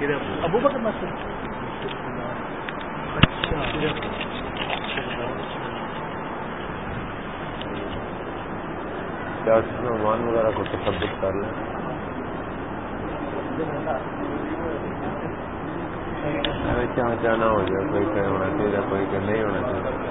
ابو بکر مسجد اچھا کیا مان وغیرہ کو تصدق کر لیں؟ چاہ چاہنا ہو جائے؟ کوئی کہ ہونا چاہیے، کوئی کہ نہیں ہونا چاہیے۔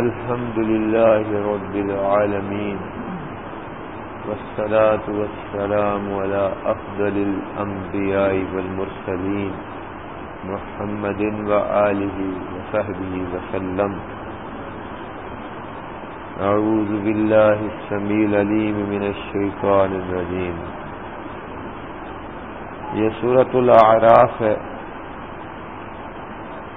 الحمد لله رب العالمين والصلاة والسلام على أفضل الأنبياء والمرسلين محمد وآله وصحبه وسلم. أعوذ بالله السميع العليم من الشيطان الرجيم. یہ سورة الأعراف. ہے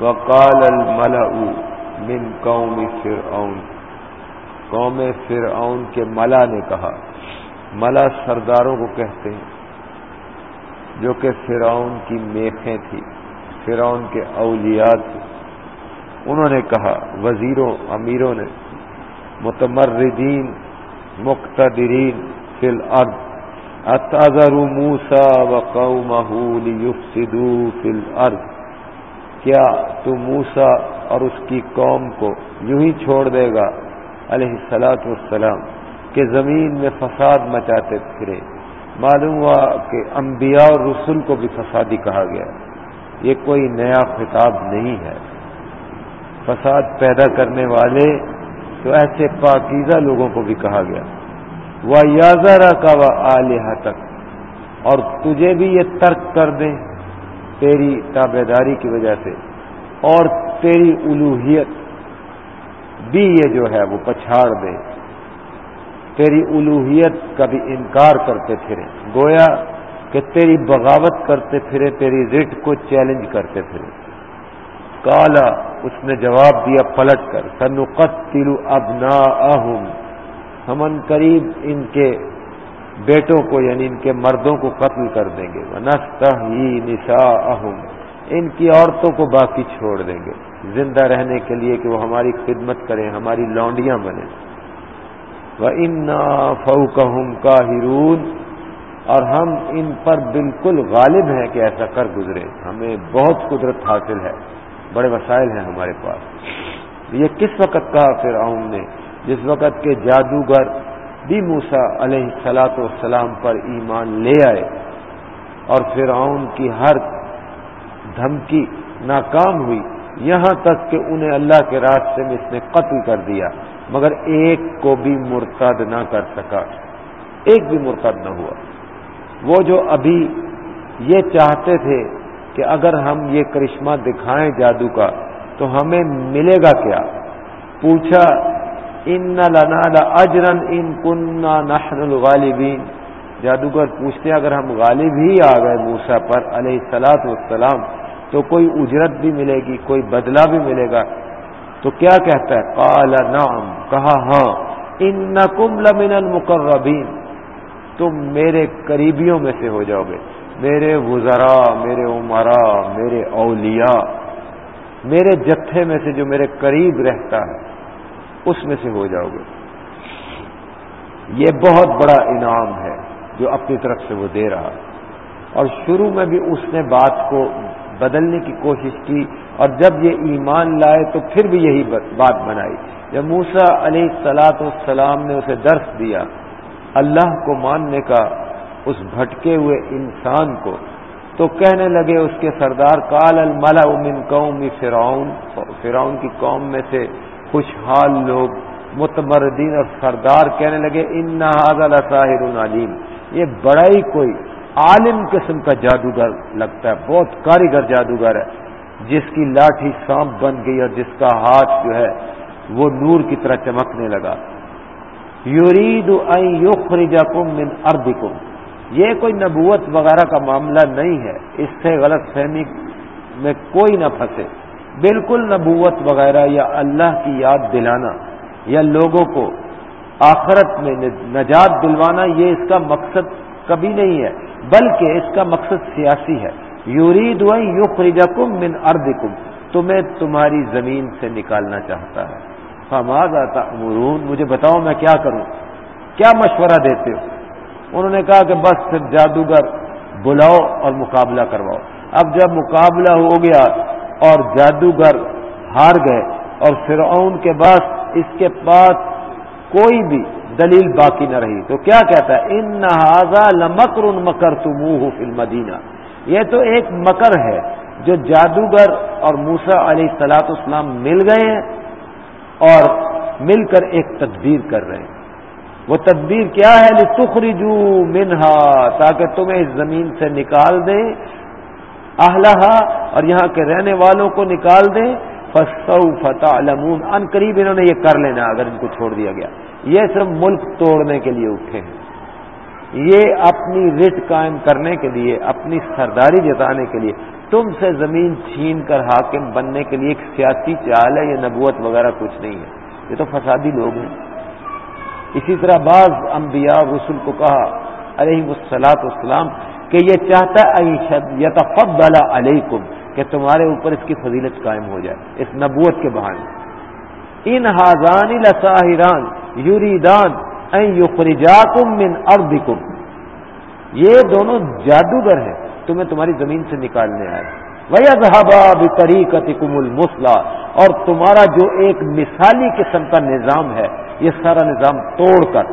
وقال الملأ من قوم فرعون۔ قوم فرعون کے ملا نے کہا، ملا سرداروں کو کہتے ہیں، جو کہ فرعون کی میخیں تھی فرعون کے اولیاء تھے۔ انہوں نے کہا، وزیروں، امیروں نے، متمردین، مقتدرین فی الارض اتذر موسا و قومه لیفسدوا الارض؟ کیا تو موسا اور اس کی قوم کو یوں ہی چھوڑ دے گا؟ علیہ السلاۃ والسلام، کہ زمین میں فساد مچاتے پھرے۔ معلوم ہوا کہ انبیاء اور رسول کو بھی فسادی کہا گیا۔ یہ کوئی نیا خطاب نہیں ہے۔ فساد پیدا کرنے والے تو ایسے پاکیزہ لوگوں کو بھی کہا گیا۔ وہ یازارا کا وہ آلیہ تک اور تجھے بھی یہ ترک کر دیں۔ تیری تابے داری کی وجہ سے اور تیری الوحیت بھی یہ جو ہے وہ پچھاڑ دے۔ تیری الوحیت کا بھی انکار کرتے پھرے۔ گویا کہ تیری بغاوت کرتے پھرے، تیری رٹ کو چیلنج کرتے پھرے۔ کالا اس نے جواب دیا پلٹ کر سنقت تلو ابنا ہمن قریب ان کے بیٹوں کو یعنی ان کے مردوں کو قتل کر دیں گے۔ نستا ہی نشا ان کی عورتوں کو باقی چھوڑ دیں گے۔ زندہ رہنے کے لیے کہ وہ ہماری خدمت کریں، ہماری لونڈیاں بنیں۔ وہ ان فوکہم کا اور ہم ان پر بالکل غالب ہیں کہ ایسا کر گزرے۔ ہمیں بہت قدرت حاصل ہے۔ بڑے وسائل ہیں ہمارے پاس۔ یہ کس وقت کہا پھر نے؟ جس وقت کے جادوگر بھی موسا علیہ سلاۃ والسلام پر ایمان لے آئے اور فرعون کی ہر دھمکی ناکام ہوئی۔ یہاں تک کہ انہیں اللہ کے راستے میں اس نے قتل کر دیا، مگر ایک کو بھی مرتد نہ کر سکا۔ ایک بھی مرتد نہ ہوا۔ وہ جو ابھی یہ چاہتے تھے کہ اگر ہم یہ کرشمہ دکھائیں جادو کا، تو ہمیں ملے گا کیا؟ پوچھا ان لنا اجرن ان کننا نحن الغالبین جادوگر پوچھتے اگر ہم غالب ہی آ گئے موسا پر، علیہ سلاط والسلام، تو کوئی اجرت بھی ملے گی، کوئی بدلہ بھی ملے گا۔ تو کیا کہتا ہے؟ قال نعم۔ کہا ہاں۔ ان لمن المقربین تم میرے قریبیوں میں سے ہو جاؤ گے۔ میرے وزرا، میرے عمرا، میرے اولیاء، میرے جتھے میں سے جو میرے قریب رہتا ہے۔ اس میں سے ہو جاؤ گے۔ یہ بہت بڑا انعام ہے جو اپنی طرف سے وہ دے رہا۔ اور شروع میں بھی اس نے بات کو بدلنے کی کوشش کی، اور جب یہ ایمان لائے تو پھر بھی یہی بات بنائی۔ جب موسا علیہ سلاط السلام نے اسے درس دیا، اللہ کو ماننے کا اس بھٹکے ہوئے انسان کو، تو کہنے لگے اس کے سردار کال الملا من قوم فرعون فرعون کی قوم میں سے خوشحال لوگ، متمردین اور سردار کہنے لگے ان نہ علیم یہ بڑا ہی کوئی عالم قسم کا جادوگر لگتا ہے، بہت کاریگر جادوگر ہے، جس کی لاٹھی سانپ بن گئی اور جس کا ہاتھ جو ہے وہ نور کی طرح چمکنے لگا۔ یورید من اردکم یہ کوئی نبوت وغیرہ کا معاملہ نہیں ہے۔ اس سے غلط فہمی میں کوئی نہ پھنسے۔ بالکل نبوت وغیرہ یا اللہ کی یاد دلانا یا لوگوں کو آخرت میں نجات دلوانا، یہ اس کا مقصد کبھی نہیں ہے، بلکہ اس کا مقصد سیاسی ہے۔ یورید یخرجکم من اردکم، تمہیں تمہاری زمین سے نکالنا چاہتا ہے۔ فماز آتا مرون مجھے بتاؤ میں کیا کروں؟ کیا مشورہ دیتے ہو؟ انہوں نے کہا کہ بس پھر جادوگر بلاؤ اور مقابلہ کرواؤ۔ اب جب مقابلہ ہو گیا اور جادوگر ہار گئے اور فرعون کے بعد اس کے پاس کوئی بھی دلیل باقی نہ رہی۔ تو کیا کہتا ہے؟ ان نہذا لمکر مکر تم فل مدینہ یہ تو ایک مکر ہے جو جادوگر اور موسا علیہ سلاط اسلام مل گئے ہیں اور مل کر ایک تدبیر کر رہے ہیں۔ وہ تدبیر کیا ہے؟ لخرجو منہا تاکہ تمہیں اس زمین سے نکال دیں۔ اہلہ اور یہاں کے رہنے والوں کو نکال دیں۔ فسو فتح علمون ان قریب انہوں نے یہ کر لینا اگر ان کو چھوڑ دیا گیا۔ یہ صرف ملک توڑنے کے لیے اٹھے ہیں۔ یہ اپنی رٹ قائم کرنے کے لیے، اپنی سرداری جتانے کے لیے۔ تم سے زمین چھین کر حاکم بننے کے لیے ایک سیاسی چال ہے، یہ نبوت وغیرہ کچھ نہیں ہے۔ یہ تو فسادی لوگ ہیں۔ اسی طرح بعض انبیاء رسول کو کہا علیہ السلاط اسلام کہ یہ چاہتا ہے عیشت علیکم، کہ تمہارے اوپر اس کی فضیلت قائم ہو جائے، اس نبوت کے بہانے۔ ان حاضان لساہران یوریدان یخرجاکم من اردکم یہ دونوں جادوگر ہیں، تمہیں تمہاری زمین سے نکالنے آئے۔ ویزہبا بطریقتکم المسلح اور تمہارا جو ایک مثالی قسم کا نظام ہے، یہ سارا نظام توڑ کر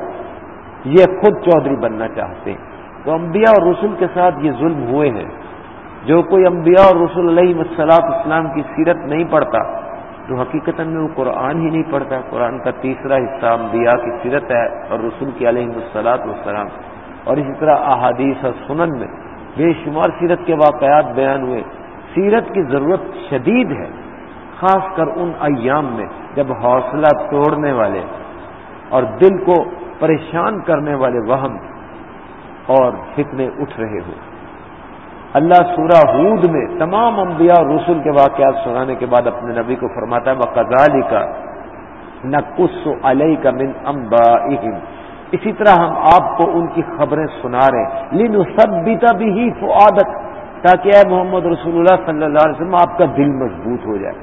یہ خود چودھری بننا چاہتے ہیں۔ تو انبیاء اور رسول کے ساتھ یہ ظلم ہوئے ہیں۔ جو کوئی انبیاء اور رسول علیہ مسلاط اسلام کی سیرت نہیں پڑھتا، تو حقیقت میں وہ قرآن ہی نہیں پڑھتا۔ قرآن کا تیسرا حصہ انبیاء کی سیرت ہے اور رسول کی علیہ مسلاط والسلام۔ اور اسی طرح احادیث اور سنن میں بے شمار سیرت کے واقعات بیان ہوئے۔ سیرت کی ضرورت شدید ہے، خاص کر ان ایام میں جب حوصلہ توڑنے والے اور دل کو پریشان کرنے والے وہم اور فتنے اٹھ رہے ہو اللہ سورہ ہود میں تمام انبیاء اور رسول کے واقعات سنانے کے بعد اپنے نبی کو فرماتا ہے وہ کزالی کا نہ کس علیہ کا من امبا اسی طرح ہم آپ کو ان کی خبریں سنا رہے لین سب بھی فعادت تاکہ اے محمد رسول اللہ صلی اللہ علیہ وسلم، آپ کا دل مضبوط ہو جائے۔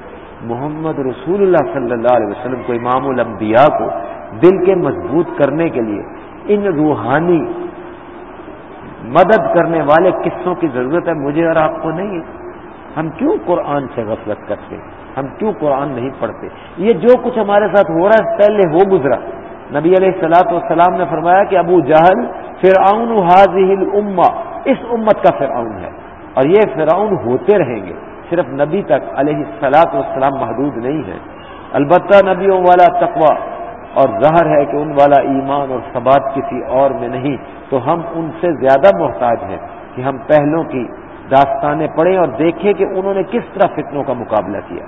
محمد رسول اللہ صلی اللہ علیہ وسلم کو امام الانبیاء کو دل کے مضبوط کرنے کے لیے ان روحانی مدد کرنے والے قصوں کی ضرورت ہے، مجھے اور آپ کو نہیں ہم کیوں قرآن سے غفلت کرتے؟ ہم کیوں قرآن نہیں پڑھتے؟ یہ جو کچھ ہمارے ساتھ ہو رہا ہے، پہلے ہو گزرا۔ نبی علیہ السلاۃ والسلام نے فرمایا کہ ابو جہل فرعون حاضی اما اس امت کا فرعون ہے۔ اور یہ فرعون ہوتے رہیں گے، صرف نبی تک علیہ السلاط والسلام محدود نہیں ہے۔ البتہ نبیوں والا تقوا اور ظاہر ہے کہ ان والا ایمان اور ثبات کسی اور میں نہیں، تو ہم ان سے زیادہ محتاج ہیں کہ ہم پہلوں کی داستانیں پڑھیں اور دیکھیں کہ انہوں نے کس طرح فتنوں کا مقابلہ کیا۔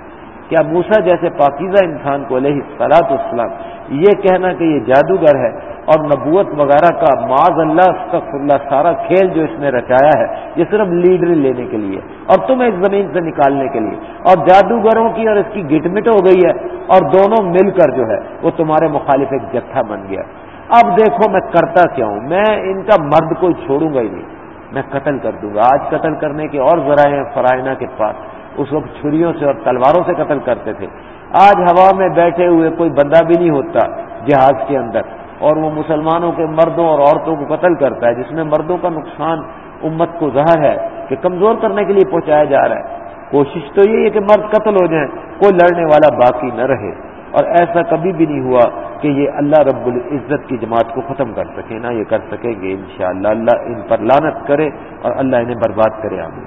کیا موسا جیسے پاکیزہ انسان کو علیہ سلاط اسلام یہ کہنا کہ یہ جادوگر ہے اور نبوت وغیرہ کا معاذ اللہ اللہ، سارا کھیل جو اس نے رچایا ہے، یہ صرف لیڈر لینے کے لیے اور تمہیں اس زمین سے نکالنے کے لیے۔ اور جادوگروں کی اور اس کی گٹ مٹ ہو گئی ہے اور دونوں مل کر جو ہے، وہ تمہارے مخالف ایک جتھا بن گیا۔ اب دیکھو میں کرتا کیا ہوں۔ میں ان کا مرد کوئی چھوڑوں گا ہی نہیں۔ میں قتل کر دوں گا۔ آج قتل کرنے کے اور ذرائع ہیں فرائنا کے پاس۔ اس وقت چھریوں سے اور تلواروں سے قتل کرتے تھے۔ آج ہوا میں بیٹھے ہوئے کوئی بندہ بھی نہیں ہوتا جہاز کے اندر۔ اور وہ مسلمانوں کے مردوں اور عورتوں کو قتل کرتا ہے، جس میں مردوں کا نقصان امت کو ظاہر ہے کہ کمزور کرنے کے لیے پہنچایا جا رہا ہے۔ کوشش تو یہ ہے کہ مرد قتل ہو جائیں، کوئی لڑنے والا باقی نہ رہے۔ اور ایسا کبھی بھی نہیں ہوا کہ یہ اللہ رب العزت کی جماعت کو ختم کر سکے، نہ یہ کر سکیں گے، انشاءاللہ۔ اللہ ان پر لانت کرے اور اللہ انہیں برباد کرے، آمین۔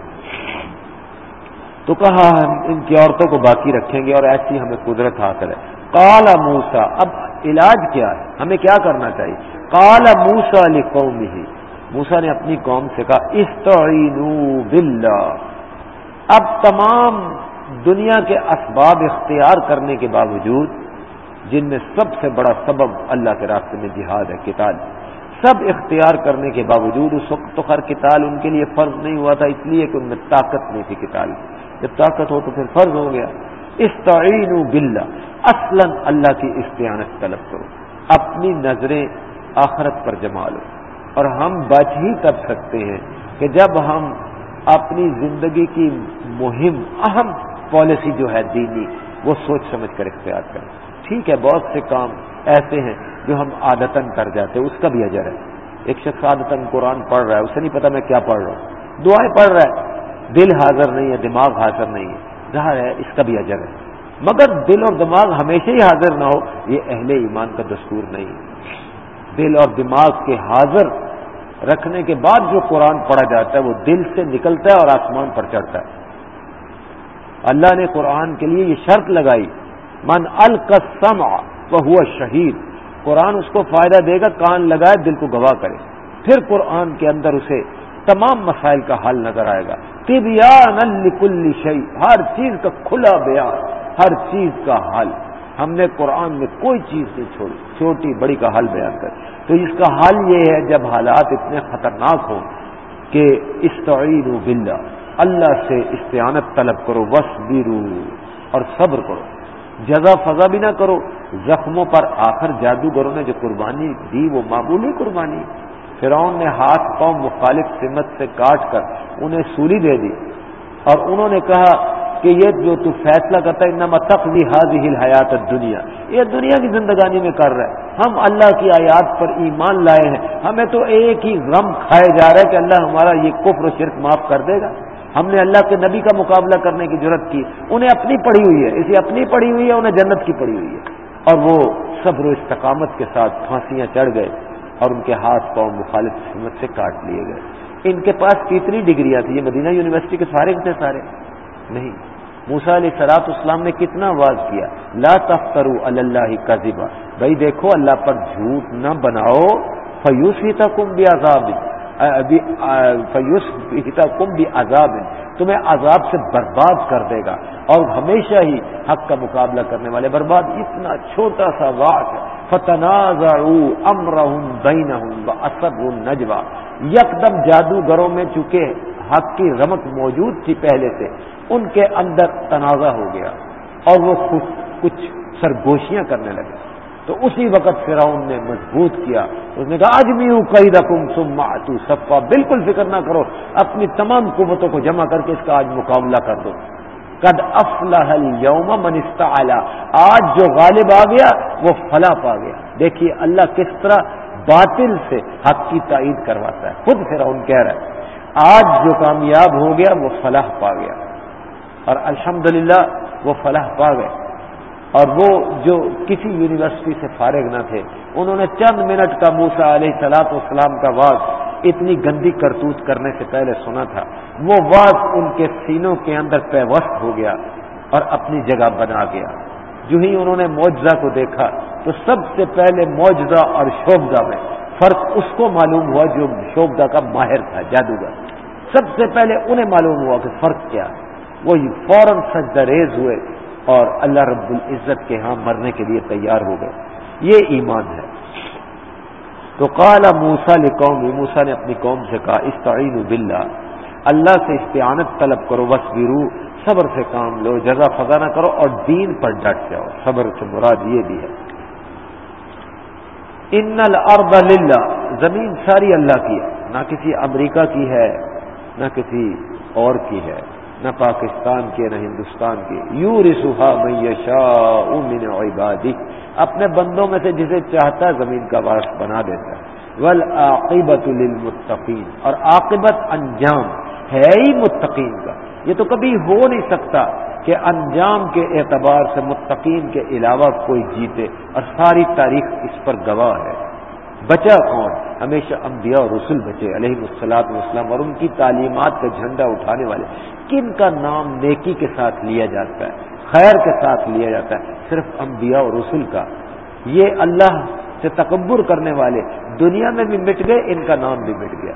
تو کہا ہم ان کی عورتوں کو باقی رکھیں گے اور ایسی ہمیں قدرت حاصل ہے۔ کالا موسا اب علاج کیا ہے؟ ہمیں کیا کرنا چاہیے؟ کالا موسا علی قوم ہی موسا نے اپنی قوم سے کہا استعینو باللہ۔ اب تمام دنیا کے اسباب اختیار کرنے کے باوجود، جن میں سب سے بڑا سبب اللہ کے راستے میں جہاد ہے کتاب سب اختیار کرنے کے باوجود اس وقت تو خر کتال ان کے لیے فرض نہیں ہوا تھا، اس لیے کہ ان میں طاقت نہیں تھی کتاب کی۔ جب طاقت ہو تو پھر فرض ہو گیا۔ استعین بلّہ اصلا اللہ کی استعانت طلب کرو۔ اپنی نظریں آخرت پر جما لو۔ اور ہم بچ ہی کر سکتے ہیں کہ جب ہم اپنی زندگی کی مہم، اہم پالیسی جو ہے دینی، وہ سوچ سمجھ کر اختیار کریں۔ ٹھیک ہے، بہت سے کام ایسے ہیں جو ہم عادتن کر جاتے ہیں، اس کا بھی اجر ہے۔ ایک شخص عادتن قرآن پڑھ رہا ہے، اسے نہیں پتا میں کیا پڑھ رہا ہوں۔ دعائیں پڑھ رہا ہے۔ دل حاضر نہیں ہے، دماغ حاضر نہیں ہے۔ ظاہر ہے، اس کا بھی اجر ہے۔ مگر دل اور دماغ ہمیشہ ہی حاضر نہ ہو، یہ اہل ایمان کا دستور نہیں دل اور دماغ کے حاضر رکھنے کے بعد جو قرآن پڑھا جاتا ہے، وہ دل سے نکلتا ہے اور آسمان پر چڑھتا ہے۔ اللہ نے قرآن کے لیے یہ شرط لگائی، من القسم وہ ہوا شہید قرآن اس کو فائدہ دے گا، کان لگائے، دل کو گواہ کرے۔ پھر قرآن کے اندر اسے تمام مسائل کا حل نظر آئے گا۔ لکل شعی ہر چیز کا کھلا بیان، ہر چیز کا حل۔ ہم نے قرآن میں کوئی چیز نہیں چھوڑی، چھوٹی بڑی کا حل بیان کر۔ تو اس کا حل یہ ہے، جب حالات اتنے خطرناک ہوں کہ استعین بلّہ اللہ سے استعانت طلب کرو وس اور صبر کرو۔ جزا فضا بھی نہ کرو، زخموں پر آخر جادوگروں نے جو قربانی دی، وہ معمولی قربانی۔ فرعون نے ہاتھ پاؤں مخالف سمت سے کاٹ کر انہیں سولی دے دی اور انہوں نے کہا کہ یہ جو تو فیصلہ کرتا ہے، انما تقضی حاضی حیات دنیا یہ دنیا کی زندگانی میں کر رہا ہے۔ ہم اللہ کی آیات پر ایمان لائے ہیں۔ ہمیں تو ایک ہی غم کھائے جا رہا ہے کہ اللہ ہمارا یہ کفر و شرک معاف کر دے گا۔ ہم نے اللہ کے نبی کا مقابلہ کرنے کی ضرورت کی۔ انہیں اپنی پڑھی ہوئی ہے۔ اسے اپنی پڑھی ہوئی ہے، انہیں جنت کی پڑھی ہوئی ہے۔ اور وہ صبر و استقامت کے ساتھ پھانسیاں چڑھ گئے۔ اور ان کے ہاتھ پاؤں مخالف سمت سے کاٹ لیے گئے۔ ان کے پاس کتنی ڈگریاں تھیں۔ یہ مدینہ یونیورسٹی کے سارے تھے سارے۔ نہیں۔ موسا علیہ سلاط اسلام نے کتنا آواز کیا۔ لا تفترو اللہ کا بھائی دیکھو، اللہ پر جھوٹ نہ بناؤ۔ فیوس ہی تک بھی عذاب فیوس ہی تک بھی عذاب تمہیں عذاب سے برباد کر دے گا۔ اور ہمیشہ ہی حق کا مقابلہ کرنے والے۔ برباد اتنا چھوٹا سا واق ہے فتنازع امرهم بینہم و نجوا یکدم جادوگروں میں چونکہ حق کی رمک موجود تھی پہلے سے، ان کے اندر تنازع ہو گیا اور وہ خود کچھ سرگوشیاں کرنے لگے۔ تو اسی وقت فرعون نے مضبوط کیا۔ اس نے کہا اجمی ہوں کئی رقم سم سفا بالکل فکر نہ کرو، اپنی تمام قوتوں کو جمع کر کے اس کا آج مقابلہ کر دو۔ قد افلح اليوم من استعلا آج جو غالب آ گیا، وہ فلاح پا گیا۔ دیکھیے اللہ کس طرح باطل سے حق کی تائید کرواتا ہے۔ خود پھر کہہ رہا ہے، آج جو کامیاب ہو گیا، وہ فلاح پا گیا۔ اور الحمدللہ، وہ فلاح پا گئے۔ اور وہ جو کسی یونیورسٹی سے فارغ نہ تھے، انہوں نے چند منٹ کا موسا علیہ سلاط والسلام کا واض اتنی گندی کرتوت کرنے سے پہلے سنا تھا۔ وہ واض ان کے سینوں کے اندر پیوست ہو گیا اور اپنی جگہ بنا گیا۔ جو ہی انہوں نے معجزہ کو دیکھا تو سب سے پہلے معجزہ اور شوبدہ میں فرق اس کو معلوم ہوا جو شوبدہ کا ماہر تھا، جادوگر۔ سب سے پہلے انہیں معلوم ہوا کہ فرق کیا۔ وہ فوراً سجدہ ریز ہوئے اور اللہ رب العزت کے ہاں مرنے کے لیے تیار ہو گئے۔ یہ ایمان ہے۔ تو کالا موسا قوم موسا نے اپنی قوم سے کہا استعین باللہ، اللہ سے استعانت طلب کرو بس صبر سے کام لو جگہ فضا نہ کرو اور دین پر ڈٹ جاؤ۔ صبر سے مراد یہ بھی ہے۔ ان الارض للہ، زمین ساری اللہ کی ہے، نہ کسی امریکہ کی ہے، نہ کسی اور کی ہے۔ نہ پاکستان کی نہ ہندوستان کی یو رسوہا میشا من عبادی۔ اپنے بندوں میں سے جسے چاہتا زمین کا وارث بنا دیتا ہے۔ ول عاقبت للمتقین۔ اور عاقبت انجام ہے ہی متقین کا۔ یہ تو کبھی ہو نہیں سکتا کہ انجام کے اعتبار سے متقین کے علاوہ کوئی جیتے۔ اور ساری تاریخ اس پر گواہ ہے۔ بچا کون؟ ہمیشہ انبیاء اور رسول بچے۔ علیہ السلاط وسلم اور ان کی تعلیمات کا جھنڈا اٹھانے والے۔ کن کا نام نیکی کے ساتھ لیا جاتا ہے، خیر کے ساتھ لیا جاتا ہے، صرف انبیاء اور رسول کا۔ یہ اللہ سے تکبر کرنے والے دنیا میں بھی مٹ گئے، ان کا نام بھی مٹ گیا۔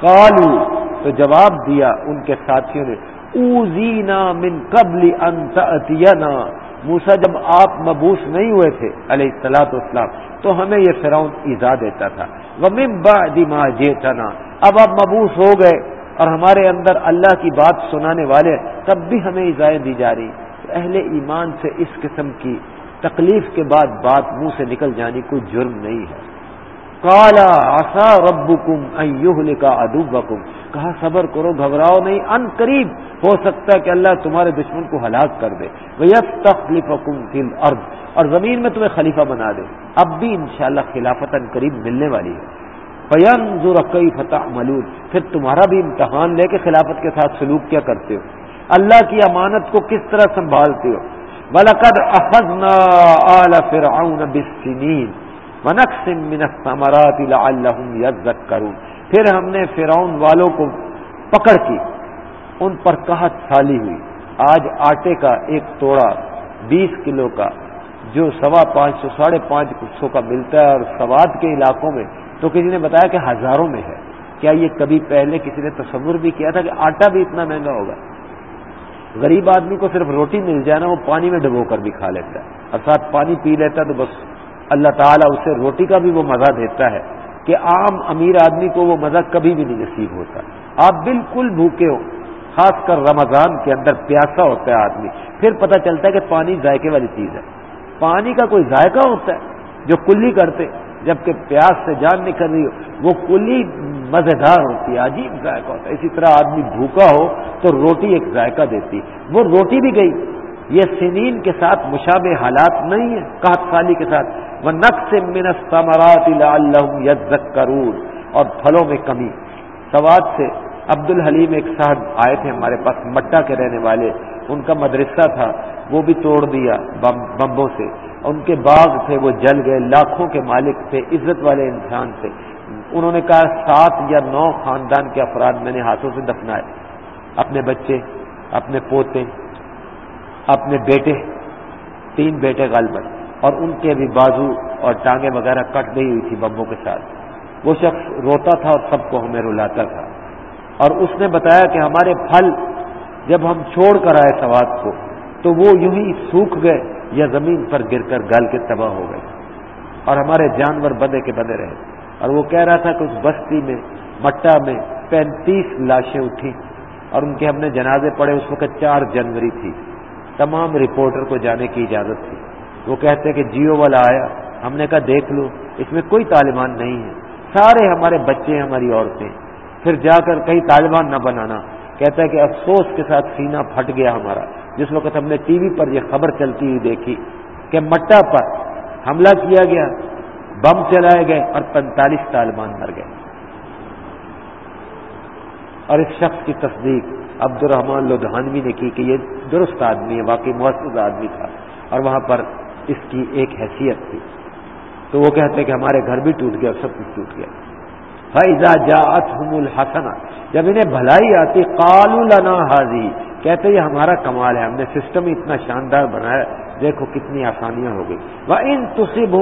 کالو تو جواب دیا ان کے ساتھیوں نے، اوزینا من قبل انتنا موسا جب آپ مبوس نہیں ہوئے تھے علیہ السلاط اسلام تو ہمیں یہ فراؤن ایزا دیتا تھا۔ وہ ممبا دما جیتنا اب آپ مبوس ہو گئے۔ اور ہمارے اندر اللہ کی بات سنانے والے تب بھی ہمیں ایزائیں دی جا رہی۔ اہل ایمان سے اس قسم کی تکلیف کے بعد بات منہ سے نکل جانی کوئی جرم نہیں ہے۔ کالا آسا رب کم کا ادوب کہا، صبر کرو، گھبراؤ نہیں۔ ان قریب ہو سکتا ہے کہ اللہ تمہارے دشمن کو ہلاک کر دے۔ تخلیف حکم فل ارد اور زمین میں تمہیں خلیفہ بنا دے۔ اب بھی انشاءاللہ خلافت ان قریب ملنے والی ہے۔ فیم ذرقی فتح ملول پھر تمہارا بھی امتحان لے کے خلافت کے ساتھ سلوک کیا کرتے ہو۔ اللہ کی امانت کو کس طرح سنبھالتے ہو۔ بلقد اخذنا آل فرعون بالسنین ونقسم من الثمرات لعلهم يذكرون۔ پھر ہم نے فرعون والوں کو پکڑ کی۔ ان پر قحط سالی ہوئی۔ آج آٹے کا ایک توڑا بیس کلو کا، جو سوا پانچ سو، ساڑھے پانچ سو کا ملتا ہے اور سواد کے علاقوں میں تو کسی نے بتایا کہ ہزاروں میں ہے۔ کیا یہ کبھی پہلے کسی نے تصور بھی کیا تھا کہ آٹا بھی اتنا مہنگا ہوگا؟ غریب آدمی کو صرف روٹی مل جائے نا، وہ پانی میں ڈبو کر بھی کھا لیتا ہے۔ اور ساتھ پانی پی لیتا ہے تو بس اللہ تعالیٰ اسے روٹی کا بھی وہ مزہ دیتا ہے کہ عام امیر آدمی کو وہ مزہ کبھی بھی نہیں نصیب ہوتا۔ آپ بالکل بھوکے ہو، خاص کر رمضان کے اندر پیاسا ہوتا ہے آدمی۔ پھر پتہ چلتا ہے کہ پانی ذائقے والی چیز ہے۔ پانی کا کوئی ذائقہ ہوتا ہے جو کلی کرتے۔ جبکہ پیاس سے جان نکل رہی ہو، وہ کلی مزیدار ہوتی ہے، عجیب ذائقہ ہوتا ہے۔ اسی طرح آدمی بھوکا ہو تو روٹی ایک ذائقہ دیتی۔ وہ روٹی بھی گئی۔ یہ سنین کے ساتھ مشابہ حالات نہیں ہے کہت سالی کے ساتھ۔ وہ نقص منستمرات کرور اور پھلوں میں کمی۔ سواد سے عبد الحلیم ایک صاحب آئے تھے ہمارے پاس، مٹا کے رہنے والے۔ ان کا مدرسہ تھا، وہ بھی توڑ دیا بمبوں سے۔ ان کے باغ تھے، وہ جل گئے، لاکھوں کے مالک تھے، عزت والے انسان تھے۔ انہوں نے کہا، سات یا نو خاندان کے افراد میں نے ہاتھوں سے دفنائے۔ اپنے بچے، اپنے پوتے، اپنے بیٹے، تین بیٹے غالباً۔ اور ان کے بھی بازو اور ٹانگیں وغیرہ کٹ گئی ہوئی تھی بمبوں کے ساتھ۔ وہ شخص روتا تھا اور سب کو ہمیں رلاتا تھا۔ اور اس نے بتایا کہ ہمارے پھل جب ہم چھوڑ کر آئے سواد کو، تو وہ یوں ہی سوکھ گئے۔ یا زمین پر گر کر گل کے تباہ ہو گئے اور ہمارے جانور بدے کے بدے رہے اور وہ کہہ رہا تھا کہ اس بستی میں، مٹا میں پینتیس لاشیں اٹھی اور ان کے ہم نے جنازے پڑے، اس وقت چار جنوری تھی۔ تمام رپورٹر کو جانے کی اجازت تھی۔ وہ کہتے کہ جیو والا آیا، ہم نے کہا دیکھ لو، اس میں کوئی طالبان نہیں ہے۔ سارے ہمارے بچے ہماری عورتیں۔ پھر جا کر کہیں طالبان نہ بنانا۔ کہتا ہے کہ افسوس کے ساتھ سینہ پھٹ گیا ہمارا۔ جس وقت ہم نے ٹی وی پر یہ خبر چلتی ہوئی دیکھی کہ مٹا پر حملہ کیا گیا، بم چلائے گئے اور پینتالیس طالبان مر گئے۔ اور اس شخص کی تصدیق عبد الرحمان لدھانوی نے کی کہ یہ درست آدمی ہے، واقعی محسوس آدمی تھا اور وہاں پر اس کی ایک حیثیت تھی۔ تو وہ کہتے کہ ہمارے گھر بھی ٹوٹ گیا اور سب کچھ ٹوٹ گیا۔ فیضا جات الحسن جب انہیں بھلائی آتی قالو لنا حاضی کہتے یہ ہمارا کمال ہے، ہم نے سسٹم اتنا شاندار بنایا دیکھو کتنی آسانیاں ہو گئی. وہ ان تصب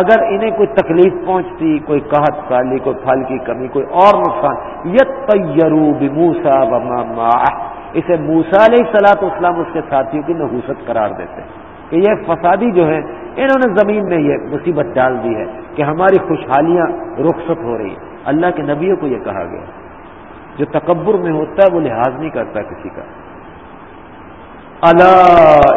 اگر انہیں کوئی تکلیف پہنچتی، کوئی قحط سالی کوئی پھل کی کمی، کوئی اور نقصان یت تیرو بموسا بما اسے موسا علیہ سلاط اسلام اس کے ساتھیوں کی نحوست قرار دیتے کہ یہ فسادی جو ہے انہوں نے زمین میں یہ مصیبت ڈال دی ہے کہ ہماری خوشحالیاں رخصت ہو رہی اللہ کے نبیوں کو یہ کہا گیا۔ جو تکبر میں ہوتا ہے وہ لحاظ نہیں کرتا کسی کا۔ اللہ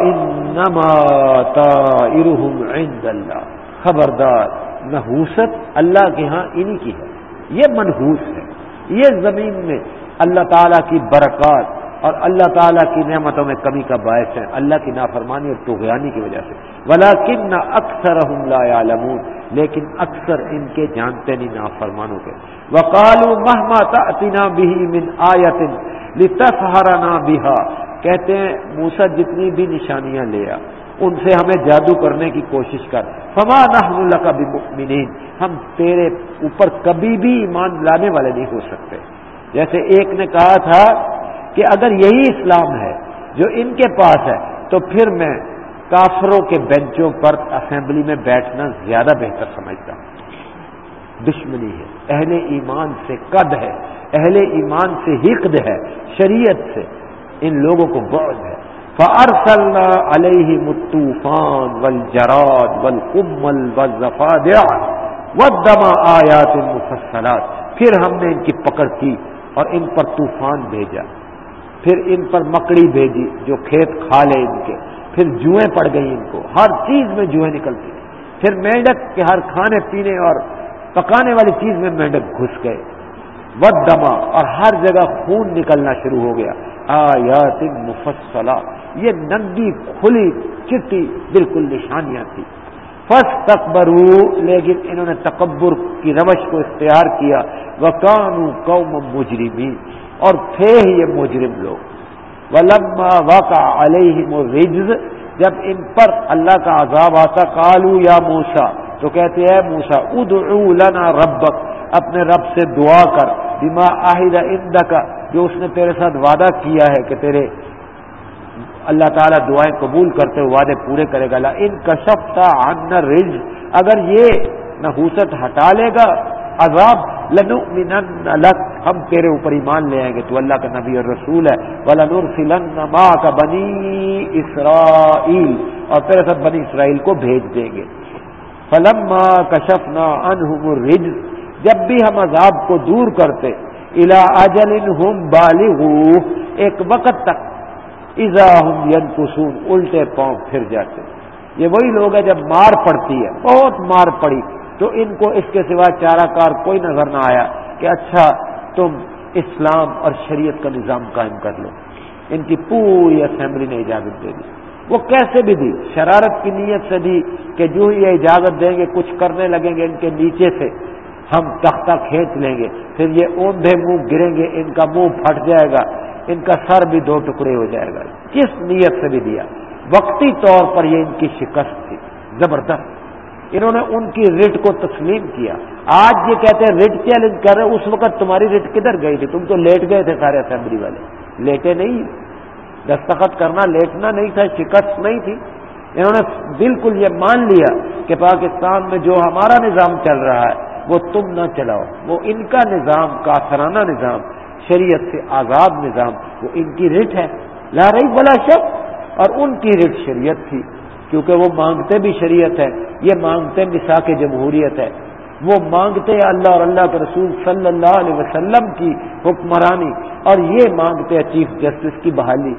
عند اللہ۔ خبردار نحوست اللہ کے ہاں انہی کی ہے۔ یہ منحوس ہے۔ یہ زمین میں اللہ تعالیٰ کی برکات اور اللہ تعالیٰ کی نعمتوں میں کمی کا باعث ہے اللہ کی نافرمانی اور توغیانی کی وجہ سے۔ ولا کن نہ اکثر لیکن اکثر ان کے جانتے نہیں، نافرمانوں کے۔ وکالو محمد بھی من آیتن لتسہارا نہ بہا کہتے ہیں موسا جتنی بھی نشانیاں لیا ان سے ہمیں جادو کرنے کی کوشش کر۔ فما نہ کا بھی ہم تیرے اوپر کبھی بھی ایمان لانے والے نہیں ہو سکتے۔ جیسے ایک نے کہا تھا کہ اگر یہی اسلام ہے جو ان کے پاس ہے، تو پھر میں کافروں کے بینچوں پر اسمبلی میں بیٹھنا زیادہ بہتر سمجھتا ہوں۔ دشمنی ہے، اہل ایمان سے قد ہے، اہل ایمان سے حقد ہے، شریعت سے۔ ان لوگوں کو بعد ہے۔ فارسلنا علیہ متوفان ول جراد ول کمل ول زفادیا و دما آیات مفصلات۔ پھر ہم نے ان کی پکڑ کی اور ان پر طوفان بھیجا۔ پھر ان پر مکڑی بھیجی جو کھیت کھا لے ان کے۔ پھر جوئیں پڑ گئی ان کو۔ ہر چیز میں جوئیں نکلتی پھر مینڈک کے ہر کھانے پینے اور پکانے والی چیز میں مینڈک گھس گئے۔ ود دما اور ہر جگہ خون نکلنا شروع ہو گیا۔ آیات مفصلہ یہ ننگی، کھلی، چٹی بالکل نشانیاں تھی فس تکبرو لیکن انہوں نے تکبر کی روش کو اختیار کیا۔ وہ قوم مجرمی اور تھے ہی یہ مجرم لوگ۔ ولما واقع علیہ جب ان پر اللہ کا عذاب آتا کالو یا موسا تو کہتے ہیں موسا ادعو لنا ربک، اپنے رب سے دعا کر، بما آہد کا جو اس نے تیرے ساتھ وعدہ کیا ہے کہ تیرے اللہ تعالیٰ دعائیں قبول کرتے ہوئے وعدے پورے کرے گا ان کشفتا ان رز اگر یہ نحوست ہٹا لے گا عذاب لنو لک ہم تیرے اوپر ایمان لے آئیں گے، تو اللہ کا نبی اور رسول ہے. ولنور فلن ما کا بنی اسرائیل اور تیرے ساتھ بنی اسرائیل کو بھیج دیں گے. فلم کشفنا انہم الرج جب بھی ہم عذاب کو دور کرتے الا اجل ہم بالغ ایک وقت تک ایزا ہم ینکسون الٹے پاؤں پھر جاتے. یہ وہی لوگ ہیں جب مار پڑتی ہے، بہت مار پڑی. تو ان کو اس کے سوا چارہ کار کوئی نظر نہ آیا کہ اچھا تم اسلام اور شریعت کا نظام قائم کر لو۔ ان کی پوری اسمبلی نے اجازت دے دی۔ وہ کیسے بھی دی؟ شرارت کی نیت سے دی کہ جو ہی یہ اجازت دیں گے، کچھ کرنے لگیں گے ان کے نیچے سے۔ ہم تختہ کھینچ لیں گے۔ پھر یہ اوندھے منہ گریں گے، ان کا منہ پھٹ جائے گا۔ ان کا سر بھی دو ٹکڑے ہو جائے گا۔ کس نیت سے بھی دیا۔ وقتی طور پر یہ ان کی شکست تھی۔ زبردست۔ انہوں نے ان کی رٹ کو تسلیم کیا۔ آج یہ کہتے ہیں رٹ چیلنج کر رہے اس وقت تمہاری رٹ کدھر گئی تھی؟ تم تو لیٹ گئے تھے سارے اسمبلی والے۔ لیٹے نہیں۔ دستخط کرنا لیٹنا نہیں تھا، شکست نہیں تھی۔ انہوں نے بالکل یہ مان لیا کہ پاکستان میں جو ہمارا نظام چل رہا ہے، وہ تم نہ چلاؤ۔ وہ ان کا نظام، کافرانہ نظام، شریعت سے آزاد نظام، وہ ان کی رٹ ہے۔ لا رہی بلا شب اور ان کی رٹ شریعت تھی۔ کیونکہ وہ مانگتے بھی شریعت ہے، یہ مانگتے مسا کے جمہوریت ہے۔ وہ مانگتے اللہ اور اللہ کے رسول صلی اللہ علیہ وسلم کی حکمرانی اور یہ مانگتے چیف جسٹس کی بحالی۔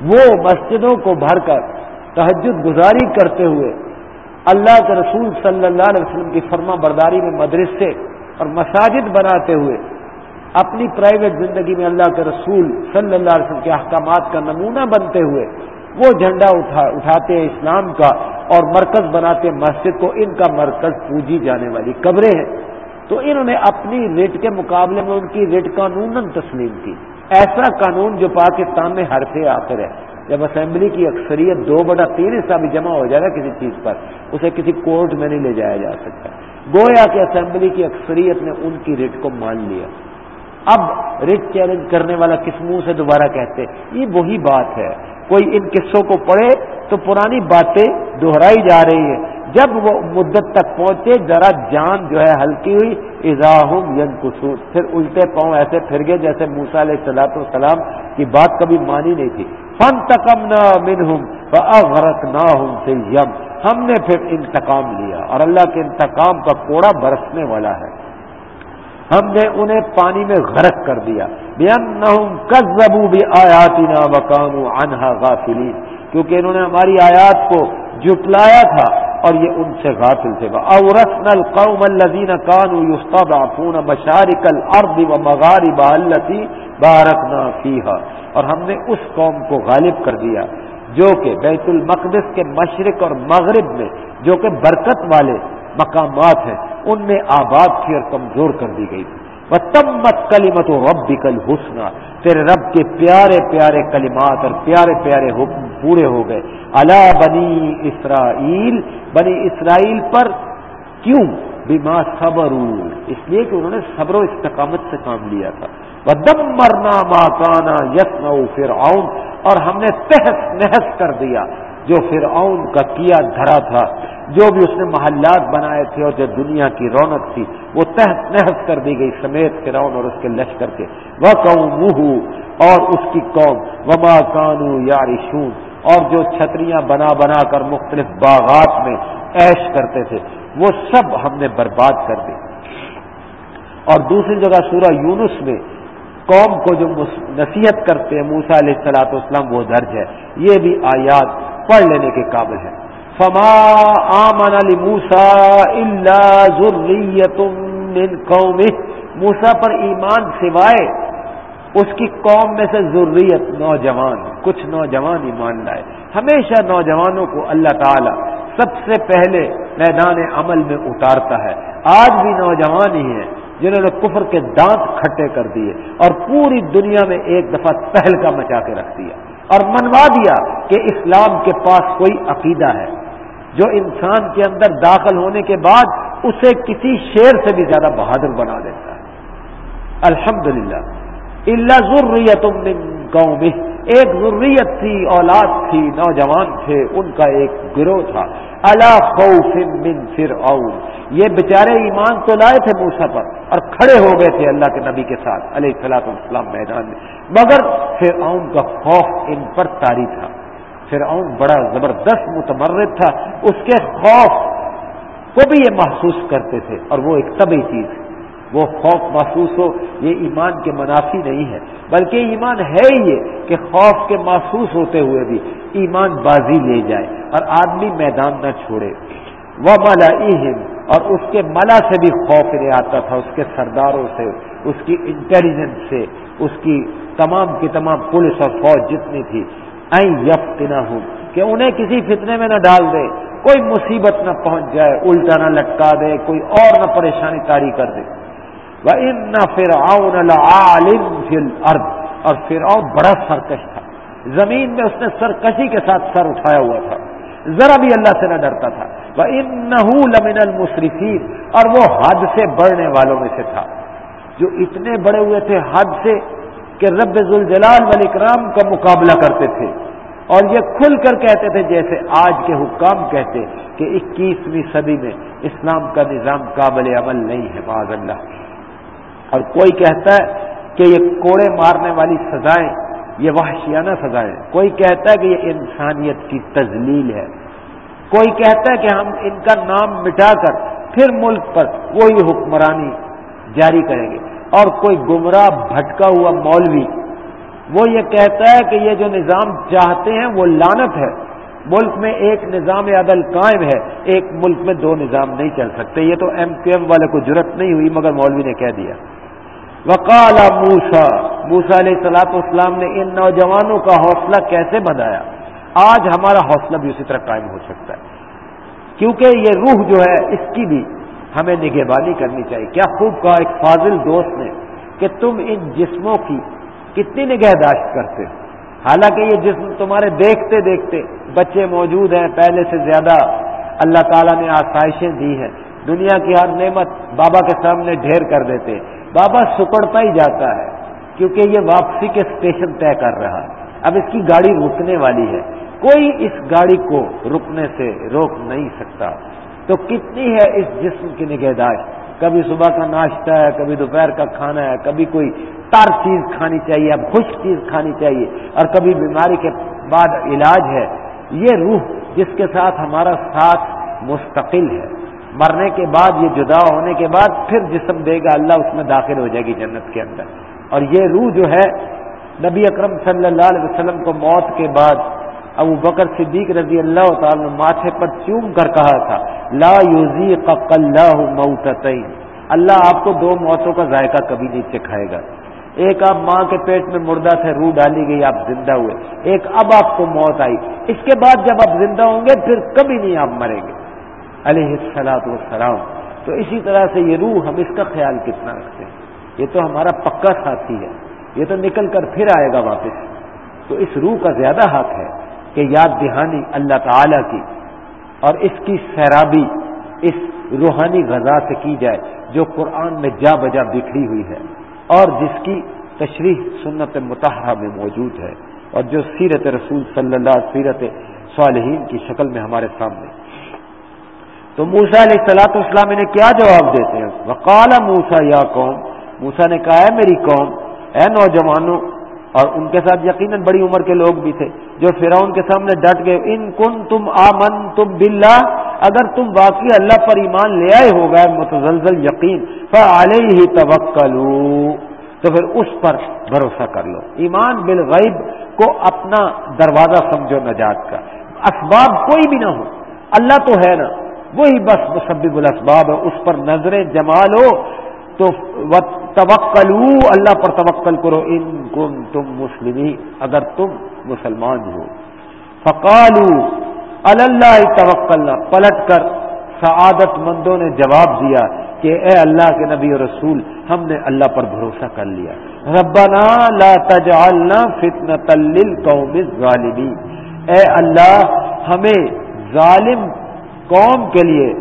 وہ مسجدوں کو بھر کر تحجد گزاری کرتے ہوئے اللہ کے رسول صلی اللہ علیہ وسلم کی فرما برداری میں مدرسے اور مساجد بناتے ہوئے اپنی پرائیویٹ زندگی میں اللہ کے رسول صلی اللہ علیہ وسلم کے احکامات کا نمونہ بنتے ہوئے وہ جھنڈا اٹھا اٹھاتے ہیں اسلام کا اور مرکز بناتے مسجد کو، ان کا مرکز پوجی جانے والی قبریں ہیں۔ تو انہوں نے اپنی ریٹ کے مقابلے میں ان کی ریٹ قانون تسلیم کی۔ ایسا قانون جو پاکستان میں ہر سے آخر ہے۔ جب اسمبلی کی اکثریت دو بڑا تین حصہ بھی جمع ہو جائے گا کسی چیز پر، اسے کسی کورٹ میں نہیں لے جایا جا سکتا۔ گویا کہ اسمبلی کی اکثریت نے ان کی ریٹ کو مان لیا۔ اب ریٹ چیلنج کرنے والا کس منہ سے دوبارہ کہتے یہ وہی بات ہے۔ کوئی ان قصوں کو پڑھے تو پرانی باتیں دہرائی جا رہی ہیں۔ جب وہ مدت تک پہنچے، ذرا جان جو ہے ہلکی ہوئی اضاحم ین قصور پھر الٹے پاؤں ایسے پھر گئے جیسے موسا علیہ السلاط والسلام کی بات کبھی مانی نہیں تھی۔ فن تکم نہ من ہوں نہ ہوں سے یم ہم نے پھر انتقام لیا اور اللہ کے انتقام کا کوڑا برسنے والا ہے۔ ہم نے انہیں پانی میں غرق کر دیا۔ کزبو بھی آیاتی نا وکانو انہا غافلی کیونکہ انہوں نے ہماری آیات کو جٹلایا تھا اور یہ ان سے غافل تھے۔ اورسن القوم الذین کانوا یستضعفون مشارق الارض ومغارب التي بارکنا فیہا اور ہم نے اس قوم کو غالب کر دیا، جو کہ بیت المقدس کے مشرق اور مغرب میں، جو کہ برکت والے مقامات ہیں، ان میں آباد تھی اور کمزور کر دی گئی۔ تھی وہ تمت کلیمت و رب کل حسنا تیرے رب کے پیارے پیارے کلمات اور پیارے پیارے حکم پورے ہو گئے۔ اللہ بنی اسرائیل بنی اسرائیل پر کیوں؟ بیما صبر اس لیے کہ انہوں نے صبر و استقامت سے کام لیا تھا۔ وہ دم مرنا ماکانا یسن فرعون، اور ہم نے تحس نحس کر دیا، جو فرعون کا کیا دھرا تھا۔ جو بھی اس نے محلات بنائے تھے اور جو دنیا کی رونق تھی، وہ تحت نحس کر دی گئی، سمیت فرعون اور اس کے لشکر کے۔ وہ قوم اور اس کی قوم۔ وما کانو یارشون اور جو چھتریاں بنا بنا کر مختلف باغات میں عیش کرتے تھے، وہ سب ہم نے برباد کر دی۔ اور دوسری جگہ سورہ یونس میں، قوم کو جو نصیحت کرتے ہیں موسا علیہ السلاۃ والسلام وہ درج ہے۔ یہ بھی آیات پڑھ لینے کے قابل ہے فما آمن علی موسا اللہ قوم موسا پر ایمان سوائے اس کی قوم میں سے ضروریت نوجوان، کچھ نوجوان ایمان لائے۔ ہمیشہ نوجوانوں کو اللہ تعالی سب سے پہلے میدان عمل میں اتارتا ہے۔ آج بھی نوجوان ہی ہیں جنہوں نے کفر کے دانت کھٹے کر دیے اور پوری دنیا میں ایک دفعہ پہل کا مچا کے رکھ دیا۔ اور منوا دیا کہ اسلام کے پاس کوئی عقیدہ ہے۔ جو انسان کے اندر داخل ہونے کے بعد اسے کسی شیر سے بھی زیادہ بہادر بنا دیتا ہے۔ الحمد للہ اللہ ضروریت گاؤں میں ایک ضروریت تھی، اولاد تھی، نوجوان تھے، ان کا ایک گروہ تھا۔ اللہ خوف من فرعون۔ یہ بیچارے ایمان تو لائے تھے موسا پر اور کھڑے ہو گئے تھے اللہ کے نبی کے ساتھ، علیہ السلاط السلام میدان میں۔ مگر فرعون کا خوف ان پر تاری تھا۔ فرعون بڑا زبردست متمرد تھا، اس کے خوف کو بھی یہ محسوس کرتے تھے، اور وہ ایک طبی چیز وہ خوف محسوس ہو، یہ ایمان کے منافی نہیں ہے، بلکہ ایمان ہے ہی یہ کہ خوف کے محسوس ہوتے ہوئے بھی ایمان بازی لے جائے، اور آدمی میدان نہ چھوڑے۔ وہ ملا اور اس کے ملا سے بھی خوف نہیں آتا تھا، اس کے سرداروں سے، اس کی انٹیلیجنس سے، اس کی تمام کی تمام پولیس اور فوج جتنی تھی۔ ہوں کہ انہیں کسی فتنے میں نہ ڈال دے، کوئی مصیبت نہ پہنچ جائے، الٹا نہ لٹکا دے، کوئی اور نہ پریشانی تاری کر دے۔ ان فرعون ارد اور فرعون بڑا سرکش تھا۔ زمین میں اس نے سرکشی کے ساتھ سر اٹھایا ہوا تھا۔ ذرا بھی اللہ سے نہ ڈرتا تھا۔ وہ ان لمن المصرفین اور وہ حد سے بڑھنے والوں میں سے تھا۔ جو اتنے بڑے ہوئے تھے، حد سے کہ رب ذوالجلال والاکرام کا مقابلہ کرتے تھے اور یہ کھل کر کہتے تھے جیسے آج کے حکام کہتے کہ اکیسویں صدی میں اسلام کا نظام قابل عمل نہیں ہے معذ اللہ۔ اور کوئی کہتا ہے کہ یہ کوڑے مارنے والی سزائیں، یہ وحشیانہ سزائیں۔ کوئی کہتا ہے کہ یہ انسانیت کی تزلیل ہے۔ کوئی کہتا ہے کہ ہم ان کا نام مٹا کر پھر ملک پر وہی حکمرانی جاری کریں گے۔ اور کوئی گمراہ بھٹکا ہوا مولوی، وہ یہ کہتا ہے کہ یہ جو نظام چاہتے ہیں وہ لانت ہے۔ ملک میں ایک نظام عدل قائم ہے، ایک ملک میں دو نظام نہیں چل سکتے۔ یہ تو ایم کیو ایم والے کو ضرورت نہیں ہوئی، مگر مولوی نے کہہ دیا۔ وکال موسا موسا علیہ السلاط اسلام نے ان نوجوانوں کا حوصلہ کیسے بنایا؟ آج ہمارا حوصلہ بھی اسی طرح قائم ہو سکتا ہے۔ کیونکہ یہ روح جو ہے، اس کی بھی ہمیں نگہبانی کرنی چاہیے۔ کیا خوب کہا ایک فاضل دوست نے کہ تم ان جسموں کی کتنی نگہداشت کرتے ہو۔ حالانکہ یہ جسم تمہارے دیکھتے دیکھتے بچے موجود ہیں، پہلے سے زیادہ اللہ تعالیٰ نے آسائشیں دی ہیں۔ دنیا کی ہر نعمت بابا کے سامنے ڈھیر کر دیتے بابا سکڑتا ہی جاتا ہے کیونکہ یہ واپسی کے اسٹیشن طے کر رہا ہے۔ اب اس کی گاڑی رکنے والی ہے۔ کوئی اس گاڑی کو رکنے سے روک نہیں سکتا۔ تو کتنی ہے اس جسم کی نگہداشت؟ کبھی صبح کا ناشتہ ہے، کبھی دوپہر کا کھانا ہے، کبھی کوئی تر چیز کھانی چاہیے، اب خشک چیز کھانی چاہیے، اور کبھی بیماری کے بعد علاج ہے۔ یہ روح جس کے ساتھ ہمارا ساتھ مستقل ہے۔ مرنے کے بعد، یہ جدا ہونے کے بعد پھر جسم دے گا، اللہ اس میں داخل ہو جائے گی جنت کے اندر۔ اور یہ روح جو ہے، نبی اکرم صلی اللہ علیہ وسلم کو موت کے بعد ابو بکر صدیق رضی اللہ تعالی نے ماتھے پر چوم کر کہا تھا، لا یوزی اللہ اللہ آپ کو دو موتوں کا ذائقہ کبھی نہیں سکھائے گا۔ ایک آپ ماں کے پیٹ میں مردہ تھے روح ڈالی گئی، آپ زندہ ہوئے۔ ایک اب آپ کو موت آئی۔ اس کے بعد جب آپ زندہ ہوں گے، پھر کبھی نہیں آپ مریں گے۔ علیہ السلاط والسلام۔ تو اسی طرح سے یہ روح ہم اس کا خیال کتنا رکھتے ہیں۔ یہ تو ہمارا پکا ساتھی ہے۔ یہ تو نکل کر پھر آئے گا واپس۔ تو اس روح کا زیادہ حق ہے۔ کہ یاد دہانی اللہ تعالی کی اور اس کی سیرابی، اس روحانی غذا سے کی جائے جو قرآن میں جا بجا بکھری ہوئی ہے اور جس کی تشریح سنت متحرہ میں موجود ہے اور جو سیرت رسول صلی اللہ سیرت صالحین کی شکل میں ہمارے سامنے۔ تو موسا علیہ سلاۃ اسلام انہیں کیا جواب دیتے ہیں؟ وقال موسا یا قوم موسا نے کہا ہے میری قوم، اے نوجوانوں اور ان کے ساتھ یقیناً بڑی عمر کے لوگ بھی تھے جو فرعون کے سامنے ڈٹ گئے، ان کن تم آمن تم بلا اگر تم واقعی اللہ پر ایمان لے آئے ہو گئے متزلزل یقین علیہ ہی توکلو۔ تو پھر اس پر بھروسہ کر لو۔ ایمان بالغیب کو اپنا دروازہ سمجھو نجات کا۔ اسباب کوئی بھی نہ ہو۔ اللہ تو ہے نا۔ وہی بس مسبب الاسباب ہے۔ اس پر نظریں جما لو۔ تو توکلو اللہ پر توکل کرو، ان کم تم مسلم اگر تم مسلمان ہو۔ فقالو اللہ توکل پلٹ کر سعادت مندوں نے جواب دیا کہ اے اللہ کے نبی رسول، ہم نے اللہ پر بھروسہ کر لیا۔ ربنا لا تجعلنا فتنة للقوم الظالمین۔ اے اللہ، ہمیں ظالم قوم کے لیے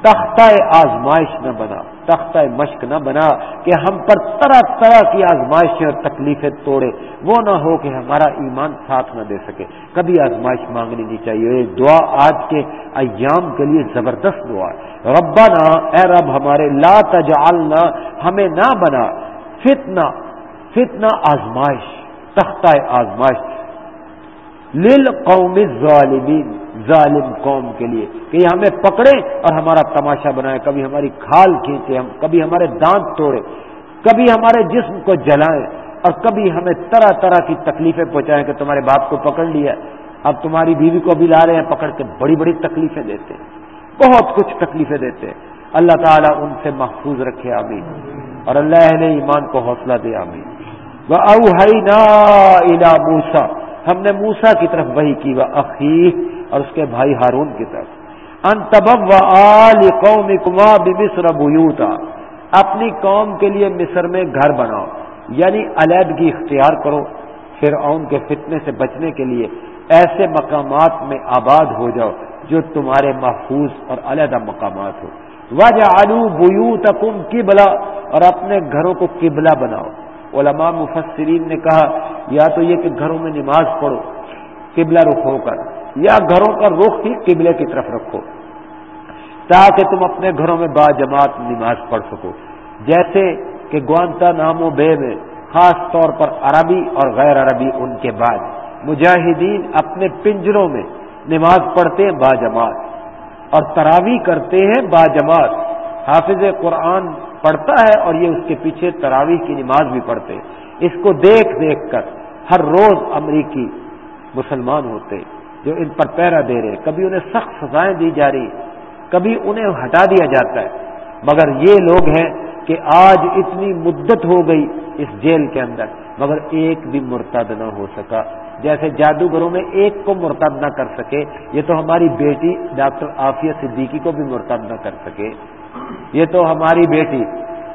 تختہ آزمائش نہ بنا۔ تختہ مشق نہ بنا کہ ہم پر طرح طرح کی آزمائشیں اور تکلیفیں توڑے۔ وہ نہ ہو کہ ہمارا ایمان ساتھ نہ دے سکے۔ کبھی آزمائش مانگنی نہیں چاہیے۔ یہ دعا آج کے ایام کے لیے زبردست دعا ہے۔ ربا اے رب ہمارے، لا تجعلنا، ہمیں نہ بنا۔ فتنہ فتنہ آزمائش، تختہ آزمائش۔ لل قوم ظالمین ظالم قوم کے لیے کہ یہ ہمیں پکڑے اور ہمارا تماشا بنائے کبھی ہماری کھال کھینچے ہم، کبھی ہمارے دانت توڑے کبھی ہمارے جسم کو جلائیں اور کبھی ہمیں طرح طرح کی تکلیفیں پہنچائیں کہ تمہارے باپ کو پکڑ لیا اب تمہاری بیوی کو بھی لا رہے ہیں، پکڑ کے بڑی بڑی تکلیفیں دیتے ہیں، بہت کچھ تکلیفیں دیتے ہیں۔ اللہ تعالیٰ ان سے محفوظ رکھے، آمین۔ اور اللہ نے ایمان کو حوصلہ دے، آمین۔ وہ اوہئی نا موسا ہم نے موسا کی طرف وہی کی، وہ عقی اور اس کے بھائی ہارون کی طرف۔ ان تب و آل قوم کما مصر بوتا اپنی قوم کے لیے مصر میں گھر بناؤ یعنی علیحدگی اختیار کرو۔ پھر کے فتنے سے بچنے کے لیے ایسے مقامات میں آباد ہو جاؤ جو تمہارے محفوظ اور علیحدہ مقامات ہو۔ وجہ آلو بو تکم کبلا اور اپنے گھروں کو قبلہ بناؤ۔ علماء مفسرین نے کہا یا تو یہ کہ گھروں میں نماز پڑھو، قبلہ رخ ہو کر، یا گھروں کا رخ ہی قبلے کی طرف رکھو، تاکہ تم اپنے گھروں میں با جماعت نماز پڑھ سکو۔ جیسے کہ گوانتا نام و بے میں، خاص طور پر عربی اور غیر عربی ان کے بعد، مجاہدین اپنے پنجروں میں نماز پڑھتے ہیں با جماعت، اور تراوی کرتے ہیں با جماعت۔ حافظ قرآن پڑھتا ہے اور یہ اس کے پیچھے تراوی کی نماز بھی پڑھتے اس کو دیکھ دیکھ کر ہر روز امریکی مسلمان ہوتے جو ان پر پیرا دے رہے کبھی انہیں سخت سزائیں دی جا رہی، کبھی انہیں ہٹا دیا جاتا ہے۔ مگر یہ لوگ ہیں کہ آج اتنی مدت ہو گئی اس جیل کے اندر، مگر ایک بھی مرتد نہ ہو سکا۔ جیسے جادوگروں میں ایک کو مرتد نہ کر سکے، یہ تو ہماری بیٹی ڈاکٹر عافیہ صدیقی کو بھی مرتد نہ کر سکے۔ یہ تو ہماری بیٹی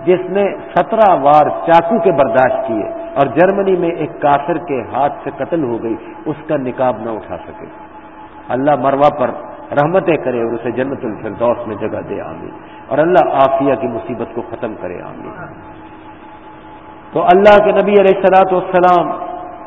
جس نے سترہ وار چاقو کے برداشت کیے اور جرمنی میں ایک کافر کے ہاتھ سے قتل ہو گئی، اس کا نکاب نہ اٹھا سکے۔ اللہ مروا پر رحمتیں کرے اور اسے جنت الفردوس میں جگہ دے، آمین۔ اور اللہ عافیہ کی مصیبت کو ختم کرے، آمین۔ تو اللہ کے نبی علیہ السلاۃ والسلام،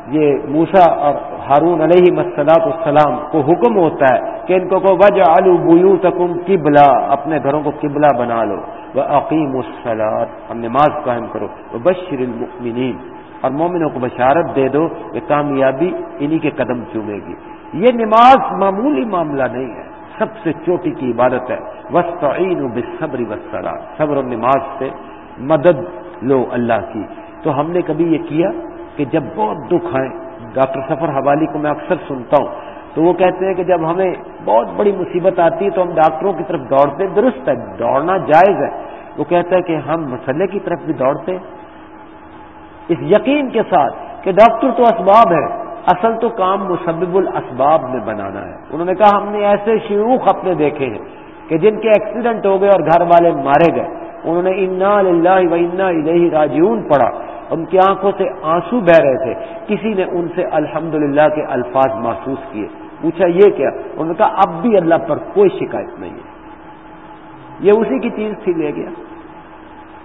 یہ موسا اور ہارون علیہ مسلاط السلام کو حکم ہوتا ہے کہ ان کو وج آلو بو تکم قبلہ، اپنے گھروں کو قبلہ بنا لو۔ وہ عقیم السلاط اور نماز قائم کرو۔ وہ بشر المؤمنین اور مومنوں کو بشارت دے دو کہ کامیابی انہی کے قدم چومے گی۔ یہ نماز معمولی معاملہ نہیں ہے، سب سے چوٹی کی عبادت ہے۔ وسطین بصبری وسلام صبر و نماز سے مدد لو اللہ کی۔ تو ہم نے کبھی یہ کیا کہ جب بہت دکھ آئے ڈاکٹر سفر حوالی کو میں اکثر سنتا ہوں، تو وہ کہتے ہیں کہ جب ہمیں بہت بڑی مصیبت آتی ہے تو ہم ڈاکٹروں کی طرف دوڑتے، درست ہے، دوڑنا جائز ہے۔ وہ کہتا ہے کہ ہم مسئلے کی طرف بھی دوڑتے۔ اس یقین کے ساتھ کہ ڈاکٹر تو اسباب ہے اصل تو کام مسبب الاسباب میں بنانا ہے۔ انہوں نے کہا، ہم نے ایسے شیوخ اپنے دیکھے ہیں کہ جن کے ایکسیڈنٹ ہو گئے اور گھر والے مارے گئے۔ انہوں نے انا اللہ و انا الہ راجیون پڑھا۔ ان کی آنکھوں سے آنسو بہ رہے تھے۔ کسی نے ان سے الحمد کے الفاظ محسوس کیے۔ پوچھا یہ کیا؟ انہوں نے کہا، اب بھی اللہ پر کوئی شکایت نہیں ہے۔ یہ اسی کی چیز تھی، لے گیا۔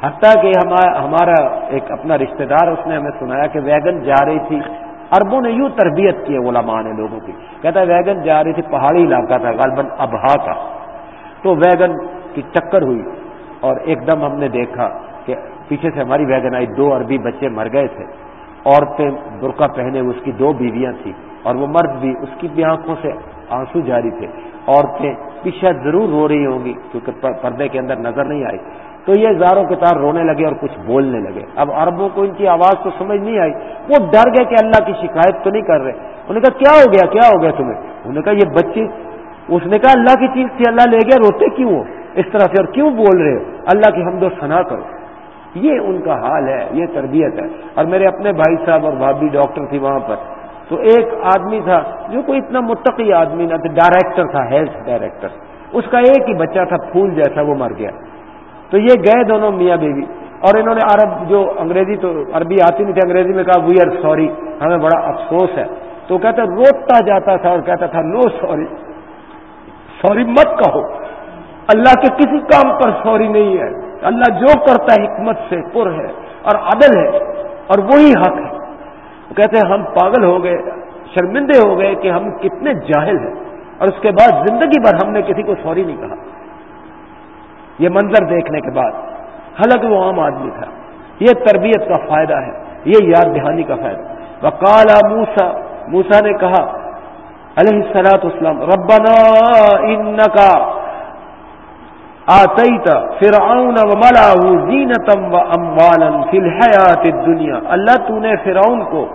حتیٰ کہ ہمارا ایک اپنا رشتہ دار، اس نے ہمیں سنایا کہ ویگن جا رہی تھی۔ اربوں نے یوں تربیت کی علماء نے لوگوں کی۔ کہتا ہے، ویگن جا رہی تھی پہاڑی علاقہ تھا، غالباً ابہا کا تو ویگن کی ٹکر ہوئی اور ایک دم ہم نے دیکھا کہ پیچھے سے ہماری ویگن آئی، دو عربی بچے مر گئے تھے۔ عورتیں برقع پہنے اس کی دو بیویاں تھیں، اور وہ مرد بھی، اس کی بھی آنکھوں سے آنسو جاری تھے۔ عورتیں پیچھے ضرور رو رہی ہوں گی، کیونکہ پردے کے اندر نظر نہیں آئی۔ تو یہ زاروں کے تار رونے لگے اور کچھ بولنے لگے۔ اب عربوں کو ان کی آواز تو سمجھ نہیں آئی۔ وہ ڈر گئے کہ اللہ کی شکایت تو نہیں کر رہے۔ انہوں نے کہا، کیا ہو گیا، کیا ہو گیا تمہیں؟ انہوں نے کہا، یہ بچی اس نے کہا، اللہ کی چیز تھی، اللہ لے گیا، روتے کیوں ہو؟ اس طرح سے، اور کیوں بول رہے ہو؟ اللہ کی حمد و ثنا کرو۔ یہ ان کا حال ہے، یہ تربیت ہے۔ اور میرے اپنے بھائی صاحب اور بھابھی ڈاکٹر تھی وہاں پر۔ تو ایک آدمی تھا جو کوئی اتنا متقی آدمی نہ تھا، ڈائریکٹر تھا، ہیلتھ ڈائریکٹر۔ اس کا ایک ہی بچہ تھا، پھول جیسا وہ مر گیا۔ تو یہ گئے دونوں میاں بیوی۔ اور انہوں نے عرب جو انگریزی تو عربی آتی نہیں تھی، انگریزی میں کہا وی آر سوری ہمیں بڑا افسوس ہے۔ تو کہتا، روتا جاتا تھا اور کہتا تھا نو سوری سوری مت کہو۔ اللہ کے کسی کام پر سوری نہیں ہے۔ اللہ جو کرتا ہے حکمت سے پر ہے اور عدل ہے اور وہی حق ہے۔ وہ کہتے ہیں ہم پاگل ہو گئے، شرمندے ہو گئے کہ ہم کتنے جاہل ہیں۔ اور اس کے بعد زندگی بھر ہم نے کسی کو سوری نہیں کہا۔ یہ منظر دیکھنے کے بعد حالانکہ وہ عام آدمی تھا۔ یہ تربیت کا فائدہ ہے، یہ یاد دہانی کا فائدہ وکالا موسا موسا نے کہا، علیہ السلاط اسلام ربنا ان کا آتیت فرعون و ملاح زینتم و اموالن فی الحیات الدنیا۔ اللہ تو نے فرعون کو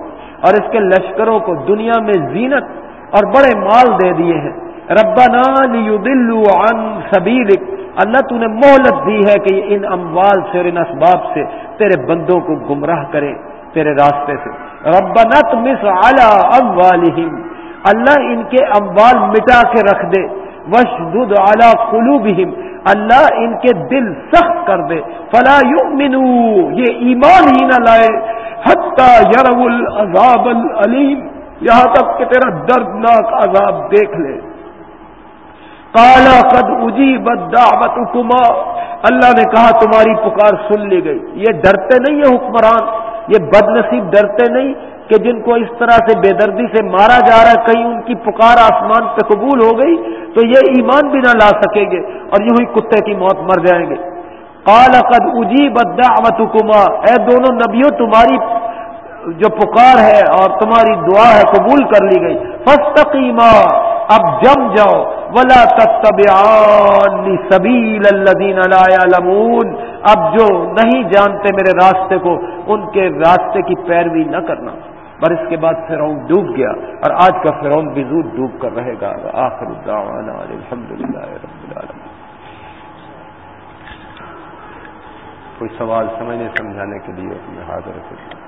اور اس کے لشکروں کو دنیا میں زینت اور بڑے مال دے دیے ہیں۔ ربنا لیدلوا عن سبیلک۔ اللہ تو نے مہلت دی ہے کہ ان اموال سے اور ان اسباب سے تیرے بندوں کو گمراہ کرے تیرے راستے سے۔ ربنت مس اعلی اموالہم۔ اللہ ان کے اموال مٹا کے رکھ دے۔ وشدد اعلی قلوبہم۔ اللہ ان کے دل سخت کر دے۔ فلا یؤمنو، یہ ایمان ہی نہ لائے۔ حتی یرو العذاب العلیم، یہاں تک کہ تیرا دردناک عذاب دیکھ لے۔ کالا قد اجی بدعوت اللہ نے کہا، تمہاری پکار سن لی گئی۔ یہ ڈرتے نہیں یہ حکمران، یہ بد نصیب ڈرتے نہیں۔ کہ جن کو اس طرح سے بے دردی سے مارا جا رہا ہے، کہیں ان کی پکار آسمان پہ قبول ہو گئی، تو یہ ایمان بھی نہ لا سکیں گے اور یوں ہی کتے کی موت مر جائیں گے۔ کالا قد اجی بدعوت کما اے دونوں نبیوں، تمہاری جو پکار ہے اور تمہاری دعا ہے قبول کر لی گئی۔ فستقیما اب جم جاؤ۔ ولا سبیل الذین لا يعلمون۔ اب جو نہیں جانتے میرے راستے کو، ان کے راستے کی پیروی نہ کرنا۔ پر اس کے بعد فرعون ڈوب گیا اور آج کا فرعون بھی زور ڈوب کر رہے گا۔ آخر الدعوانا الحمد للہ رب العالمین۔ کوئی سوال سمجھنے، سمجھانے کے لیے اپنے حاضر کرتا